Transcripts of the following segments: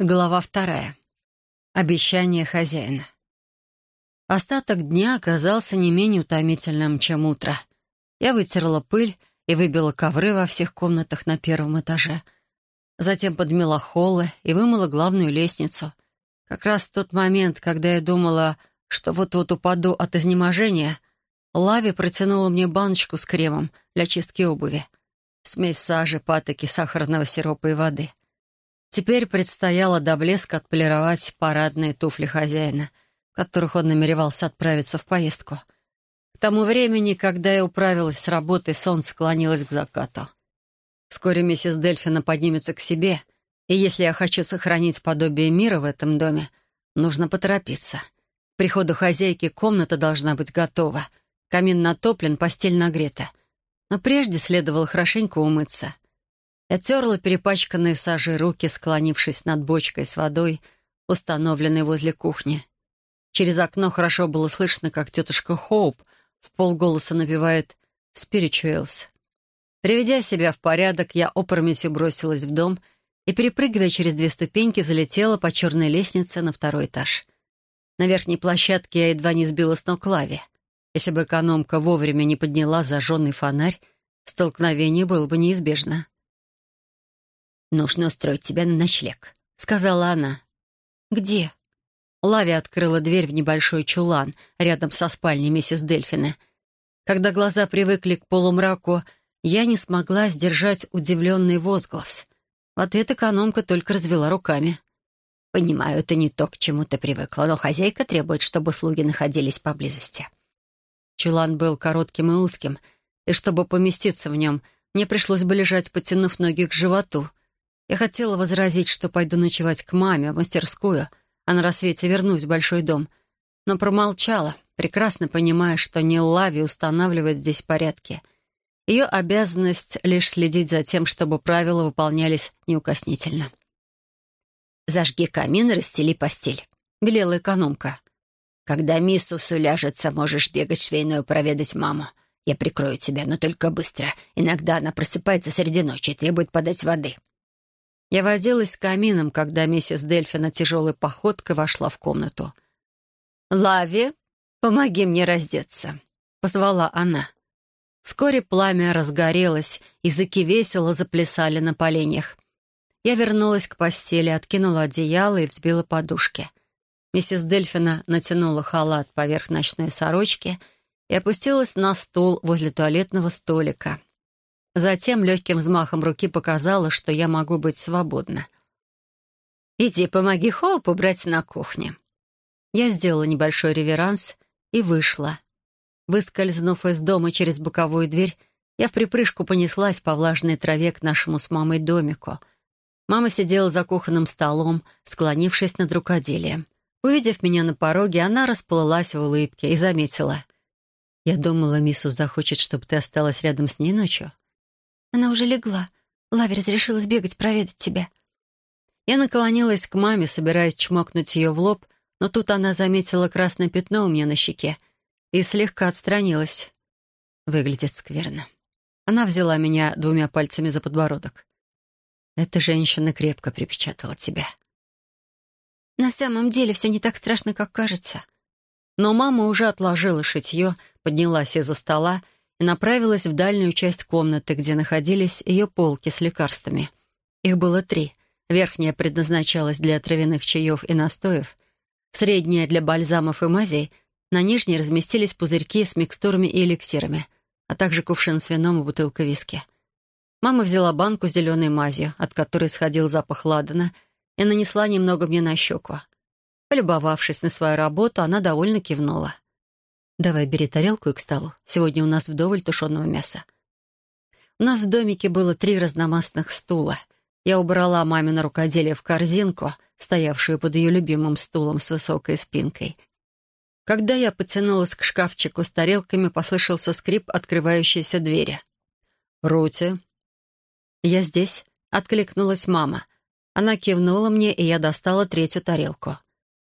Глава вторая. Обещание хозяина. Остаток дня оказался не менее утомительным, чем утро. Я вытерла пыль и выбила ковры во всех комнатах на первом этаже. Затем подмела холлы и вымыла главную лестницу. Как раз в тот момент, когда я думала, что вот-вот упаду от изнеможения, Лави протянула мне баночку с кремом для чистки обуви. Смесь сажи, патоки, сахарного сиропа и воды — Теперь предстояло до блеска отполировать парадные туфли хозяина, в которых он намеревался отправиться в поездку. К тому времени, когда я управилась с работой, солнце клонилось к закату. Вскоре миссис Дельфина поднимется к себе, и если я хочу сохранить подобие мира в этом доме, нужно поторопиться. К приходу хозяйки комната должна быть готова, камин натоплен, постель нагрета. Но прежде следовало хорошенько умыться — я терла перепачканные сажей руки, склонившись над бочкой с водой, установленной возле кухни. Через окно хорошо было слышно, как тетушка Хоуп в полголоса напевает «Spirituals». Приведя себя в порядок, я опрометью бросилась в дом и, перепрыгивая через две ступеньки, взлетела по черной лестнице на второй этаж. На верхней площадке я едва не сбила с ног лави. Если бы экономка вовремя не подняла зажженный фонарь, столкновение было бы неизбежно. «Нужно устроить тебя на ночлег», — сказала она. «Где?» Лави открыла дверь в небольшой чулан рядом со спальней миссис Дельфина. Когда глаза привыкли к полумраку, я не смогла сдержать удивленный возглас. В ответ экономка только развела руками. «Понимаю, это не то, к чему ты привыкла, но хозяйка требует, чтобы слуги находились поблизости». Чулан был коротким и узким, и чтобы поместиться в нем, мне пришлось бы лежать, потянув ноги к животу. Я хотела возразить, что пойду ночевать к маме в мастерскую, а на рассвете вернусь в большой дом, но промолчала, прекрасно понимая, что не Лави устанавливает здесь порядки. Ее обязанность — лишь следить за тем, чтобы правила выполнялись неукоснительно. «Зажги камин расстели постель», — велела экономка. «Когда миссус уляжется, можешь бегать швейную проведать маму. Я прикрою тебя, но только быстро. Иногда она просыпается среди ночи и требует подать воды». Я возилась с камином, когда миссис Дельфина тяжелой походкой вошла в комнату. «Лави, помоги мне раздеться», — позвала она. Вскоре пламя разгорелось, языки весело заплясали на поленьях. Я вернулась к постели, откинула одеяло и взбила подушки. Миссис Дельфина натянула халат поверх ночной сорочки и опустилась на стул возле туалетного столика. Затем легким взмахом руки показала, что я могу быть свободна. «Иди, помоги Хоуп убрать на кухне». Я сделала небольшой реверанс и вышла. Выскользнув из дома через боковую дверь, я в припрыжку понеслась по влажной траве к нашему с мамой домику. Мама сидела за кухонным столом, склонившись над рукоделием. Увидев меня на пороге, она расплылась в улыбке и заметила. «Я думала, миссус захочет, чтобы ты осталась рядом с ней ночью». Она уже легла. Лави разрешила сбегать проведать тебя». Я наклонилась к маме, собираясь чмокнуть ее в лоб, но тут она заметила красное пятно у меня на щеке и слегка отстранилась. Выглядит скверно. Она взяла меня двумя пальцами за подбородок. «Эта женщина крепко припечатала тебя». «На самом деле все не так страшно, как кажется». Но мама уже отложила шитье, поднялась из-за стола и направилась в дальнюю часть комнаты, где находились ее полки с лекарствами. Их было три. Верхняя предназначалась для травяных чаев и настоев, средняя — для бальзамов и мазей, на нижней разместились пузырьки с микстурами и эликсирами, а также кувшин с вином и бутылка виски. Мама взяла банку с зеленой мазью, от которой сходил запах ладана, и нанесла немного мне на щеку. Полюбовавшись на свою работу, она довольно кивнула. «Давай бери тарелку и к столу. Сегодня у нас вдоволь тушеного мяса». У нас в домике было три разномастных стула. Я убрала мамино рукоделие в корзинку, стоявшую под ее любимым стулом с высокой спинкой. Когда я потянулась к шкафчику с тарелками, послышался скрип открывающейся двери. «Рути?» «Я здесь», — откликнулась мама. Она кивнула мне, и я достала третью тарелку.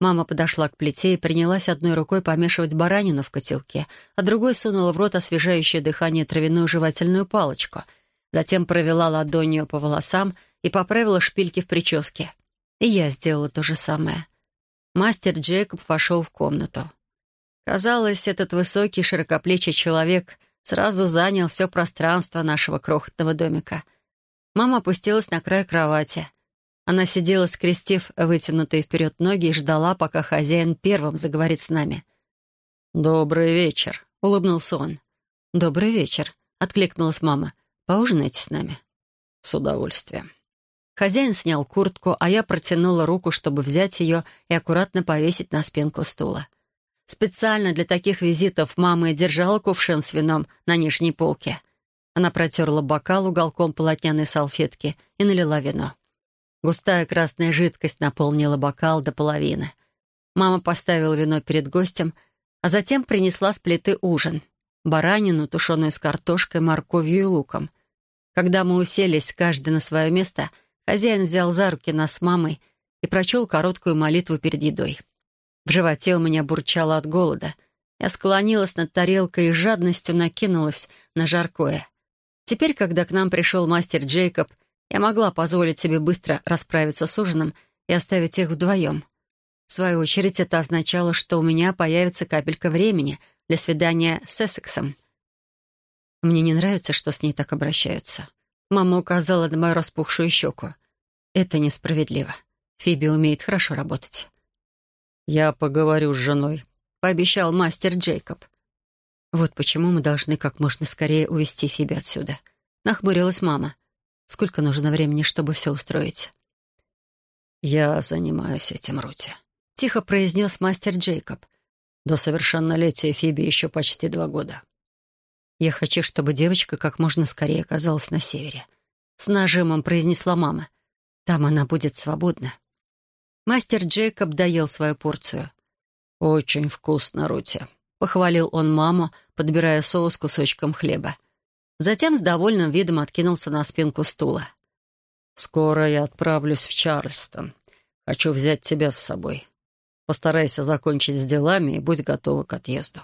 Мама подошла к плите и принялась одной рукой помешивать баранину в котелке, а другой сунула в рот освежающее дыхание травяную жевательную палочку. Затем провела ладонью по волосам и поправила шпильки в прическе. И я сделала то же самое. Мастер Джейкоб вошел в комнату. Казалось, этот высокий, широкоплечий человек сразу занял все пространство нашего крохотного домика. Мама опустилась на край кровати. Она сидела, скрестив вытянутые вперед ноги и ждала, пока хозяин первым заговорит с нами. «Добрый вечер», — улыбнулся он. «Добрый вечер», — откликнулась мама. «Поужинайте с нами». «С удовольствием». Хозяин снял куртку, а я протянула руку, чтобы взять ее и аккуратно повесить на спинку стула. Специально для таких визитов мама и держала кувшин с вином на нижней полке. Она протерла бокал уголком полотняной салфетки и налила вино. Густая красная жидкость наполнила бокал до половины. Мама поставила вино перед гостем, а затем принесла с плиты ужин. Баранину, тушеную с картошкой, морковью и луком. Когда мы уселись, каждый на свое место, хозяин взял за руки нас с мамой и прочел короткую молитву перед едой. В животе у меня бурчало от голода. Я склонилась над тарелкой и с жадностью накинулась на жаркое. Теперь, когда к нам пришел мастер Джейкоб, я могла позволить себе быстро расправиться с ужином и оставить их вдвоем. В свою очередь, это означало, что у меня появится капелька времени для свидания с Эссексом. Мне не нравится, что с ней так обращаются. Мама указала на мою распухшую щеку. Это несправедливо. Фиби умеет хорошо работать. «Я поговорю с женой», — пообещал мастер Джейкоб. «Вот почему мы должны как можно скорее увезти Фиби отсюда», — нахмурилась мама. «Сколько нужно времени, чтобы все устроить?» «Я занимаюсь этим, Рути», — тихо произнес мастер Джейкоб. «До совершеннолетия Фиби еще почти два года». «Я хочу, чтобы девочка как можно скорее оказалась на севере», — с нажимом произнесла мама. «Там она будет свободна». Мастер Джейкоб доел свою порцию. «Очень вкусно, Рути», — похвалил он маму, подбирая соус кусочком хлеба. Затем с довольным видом откинулся на спинку стула. «Скоро я отправлюсь в Чарльстон. Хочу взять тебя с собой. Постарайся закончить с делами и будь готова к отъезду».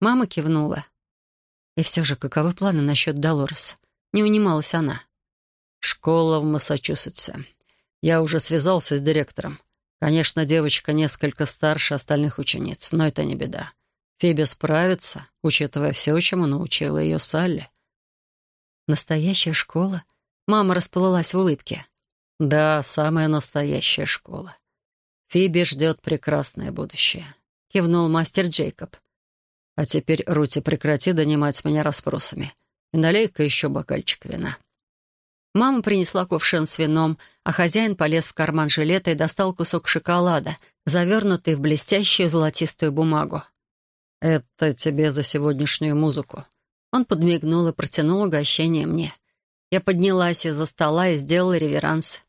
Мама кивнула. И все же, каковы планы насчет Долорес? Не унималась она. «Школа в Массачусетсе. Я уже связался с директором. Конечно, девочка несколько старше остальных учениц, но это не беда. Фиби справится, учитывая все, чему научила ее Салли. Настоящая школа? Мама расплылась в улыбке. Да, самая настоящая школа. Фиби ждет прекрасное будущее. Кивнул мастер Джейкоб. А теперь, Рути, прекрати донимать меня расспросами. И налей-ка еще бокальчик вина. Мама принесла кувшин с вином, а хозяин полез в карман жилета и достал кусок шоколада, завернутый в блестящую золотистую бумагу. «Это тебе за сегодняшнюю музыку». Он подмигнул и протянул угощение мне. Я поднялась из-за стола и сделала реверанс.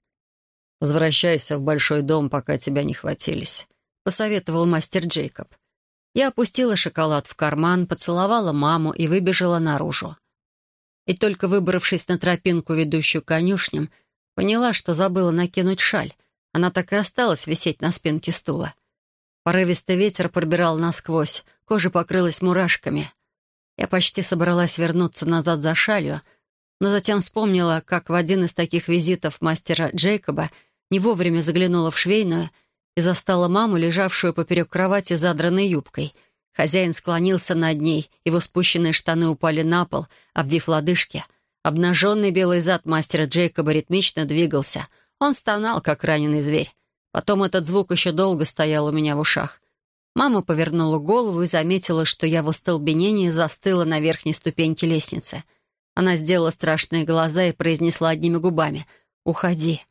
«Возвращайся в большой дом, пока тебя не хватились», — посоветовал мастер Джейкоб. Я опустила шоколад в карман, поцеловала маму и выбежала наружу и только выбравшись на тропинку, ведущую конюшням, поняла, что забыла накинуть шаль. Она так и осталась висеть на спинке стула. Порывистый ветер пробирал насквозь, кожа покрылась мурашками. Я почти собралась вернуться назад за шалью, но затем вспомнила, как в один из таких визитов мастера Джейкоба не вовремя заглянула в швейную и застала маму, лежавшую поперек кровати задранной юбкой — Хозяин склонился над ней, его спущенные штаны упали на пол, обвив лодыжки. Обнаженный белый зад мастера Джейкоба ритмично двигался. Он стонал, как раненый зверь. Потом этот звук еще долго стоял у меня в ушах. Мама повернула голову и заметила, что я в остолбенении застыла на верхней ступеньке лестницы. Она сделала страшные глаза и произнесла одними губами «Уходи».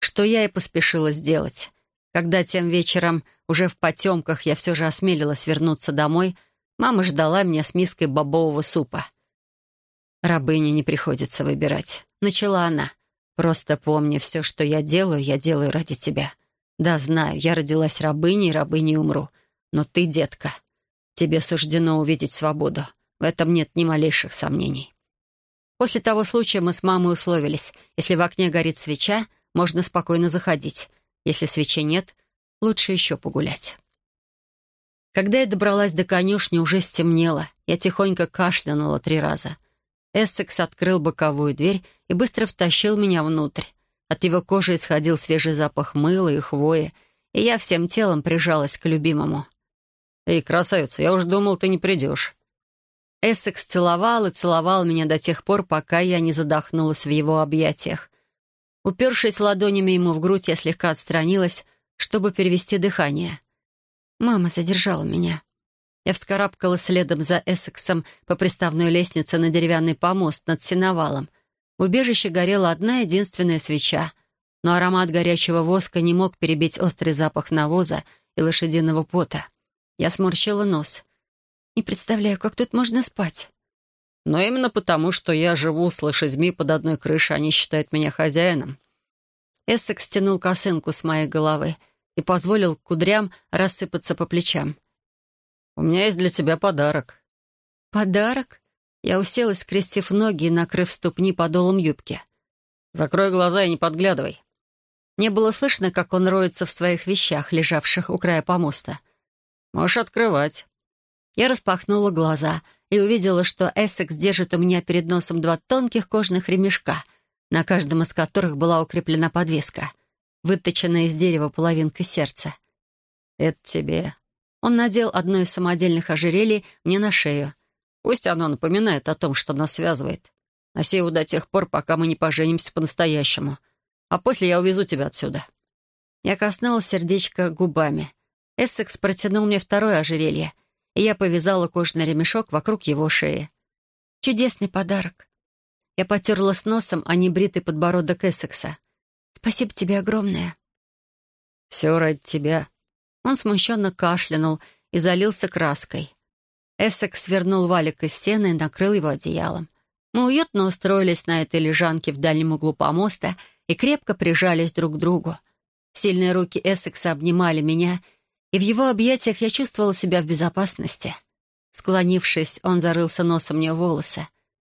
Что я и поспешила сделать. Когда тем вечером, уже в потемках, я все же осмелилась вернуться домой, мама ждала меня с миской бобового супа. «Рабыне не приходится выбирать», — начала она. «Просто помни, все, что я делаю, я делаю ради тебя. Да, знаю, я родилась рабыней, рабыней умру. Но ты, детка, тебе суждено увидеть свободу. В этом нет ни малейших сомнений». После того случая мы с мамой условились, если в окне горит свеча, можно спокойно заходить. Если свечи нет, лучше еще погулять. Когда я добралась до конюшни, уже стемнело. Я тихонько кашлянула три раза. Эссекс открыл боковую дверь и быстро втащил меня внутрь. От его кожи исходил свежий запах мыла и хвои, и я всем телом прижалась к любимому. «Эй, красавица, я уж думал, ты не придешь». Эссекс целовал и целовал меня до тех пор, пока я не задохнулась в его объятиях. Упершись ладонями ему в грудь, я слегка отстранилась, чтобы перевести дыхание. Мама задержала меня. Я вскарабкалась следом за Эссексом по приставной лестнице на деревянный помост над сеновалом. В убежище горела одна единственная свеча, но аромат горячего воска не мог перебить острый запах навоза и лошадиного пота. Я сморщила нос. Не представляю, как тут можно спать. Но именно потому, что я живу с лошадьми под одной крышей, они считают меня хозяином. Эссекс стянул косынку с моей головы и позволил кудрям рассыпаться по плечам. «У меня есть для тебя подарок». «Подарок?» Я уселась, скрестив ноги и накрыв ступни подолом юбки. «Закрой глаза и не подглядывай». Не было слышно, как он роется в своих вещах, лежавших у края помоста. «Можешь открывать». Я распахнула глаза и увидела, что Эссекс держит у меня перед носом два тонких кожных ремешка, на каждом из которых была укреплена подвеска, выточенная из дерева половинка сердца. «Это тебе». Он надел одно из самодельных ожерелий мне на шею. Пусть оно напоминает о том, что нас связывает. Носи его до тех пор, пока мы не поженимся по-настоящему. А после я увезу тебя отсюда». Я коснулась сердечка губами. Эссекс протянул мне второе ожерелье, и я повязала кожаный ремешок вокруг его шеи. «Чудесный подарок». Я потерла с носом, а не бритый подбородок Эссекса. «Спасибо тебе огромное». «Все ради тебя». Он смущенно кашлянул и залился краской. Эссекс свернул валик из стены и накрыл его одеялом. Мы уютно устроились на этой лежанке в дальнем углу помоста и крепко прижались друг к другу. Сильные руки Эссекса обнимали меня, и в его объятиях я чувствовала себя в безопасности. Склонившись, он зарылся носом мне в волосы,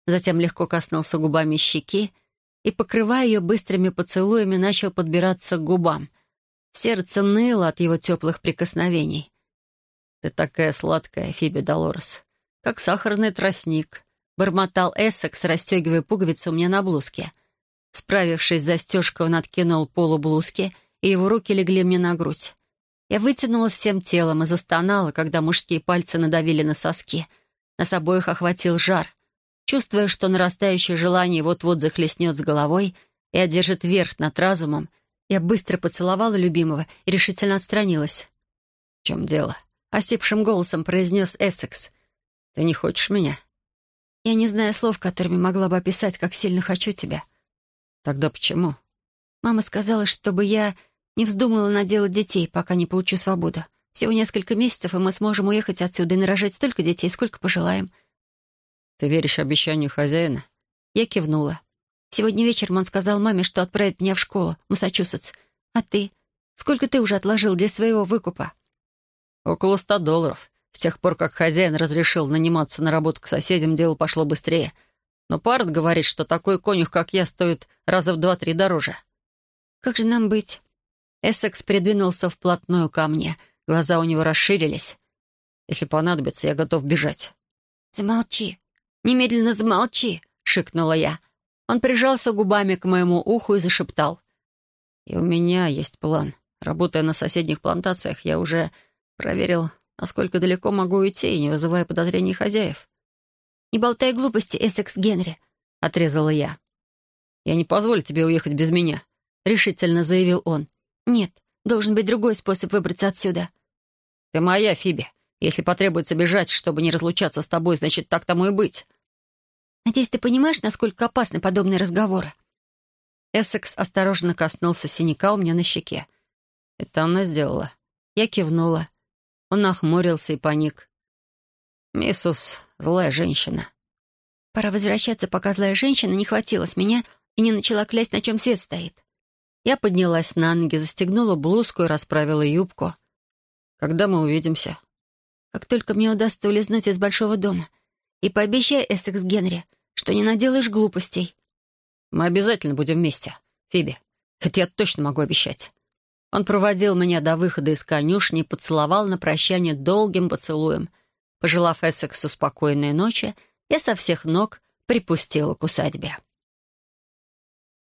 затем легко коснулся губами щеки и, покрывая ее быстрыми поцелуями, начал подбираться к губам. Сердце ныло от его теплых прикосновений. «Ты такая сладкая, Фиби Долорес, как сахарный тростник», — бормотал Эссекс, расстегивая пуговицу меня на блузке. Справившись с застежкой, он откинул полу блузки, и его руки легли мне на грудь. Я вытянулась всем телом и застонала, когда мужские пальцы надавили на соски. Нас обоих охватил жар. Чувствуя, что нарастающее желание вот-вот захлестнет с головой и одержит верх над разумом, я быстро поцеловала любимого и решительно отстранилась. «В чем дело?» — осипшим голосом произнес Эссекс. «Ты не хочешь меня?» «Я не знаю слов, которыми могла бы описать, как сильно хочу тебя». «Тогда почему?» «Мама сказала, чтобы я не вздумала наделать детей, пока не получу свободу. Всего несколько месяцев, и мы сможем уехать отсюда и нарожать столько детей, сколько пожелаем». «Ты веришь обещанию хозяина?» Я кивнула. «Сегодня вечером он сказал маме, что отправит меня в школу, Массачусетс. А ты? Сколько ты уже отложил для своего выкупа?» Около ста долларов. С тех пор, как хозяин разрешил наниматься на работу к соседям, дело пошло быстрее. Но Парт говорит, что такой конюх, как я, стоит раза в два-три дороже. «Как же нам быть?» Эссекс придвинулся вплотную ко мне. Глаза у него расширились. «Если понадобится, я готов бежать». «Замолчи. Немедленно замолчи!» — шикнула я. Он прижался губами к моему уху и зашептал. «И у меня есть план. Работая на соседних плантациях, я уже Проверил, насколько далеко могу уйти, не вызывая подозрений хозяев. «Не болтай глупости, Эссекс Генри», — отрезала я. «Я не позволю тебе уехать без меня», — решительно заявил он. «Нет, должен быть другой способ выбраться отсюда». «Ты моя, Фиби. Если потребуется бежать, чтобы не разлучаться с тобой, значит, так тому и быть». «Надеюсь, ты понимаешь, насколько опасны подобные разговоры?» Эссекс осторожно коснулся синяка у меня на щеке. «Это она сделала». Я кивнула. Он нахмурился и паник. «Миссус, злая женщина». «Пора возвращаться, пока злая женщина не хватила с меня и не начала клясть, на чем свет стоит». Я поднялась на ноги, застегнула блузку и расправила юбку. «Когда мы увидимся?» «Как только мне удастся улизнуть из большого дома. И пообещай, Эссекс Генри, что не наделаешь глупостей». «Мы обязательно будем вместе, Фиби. Это я точно могу обещать». Он проводил меня до выхода из конюшни и поцеловал на прощание долгим поцелуем. Пожелав Эссексу спокойной ночи, я со всех ног припустила к усадьбе.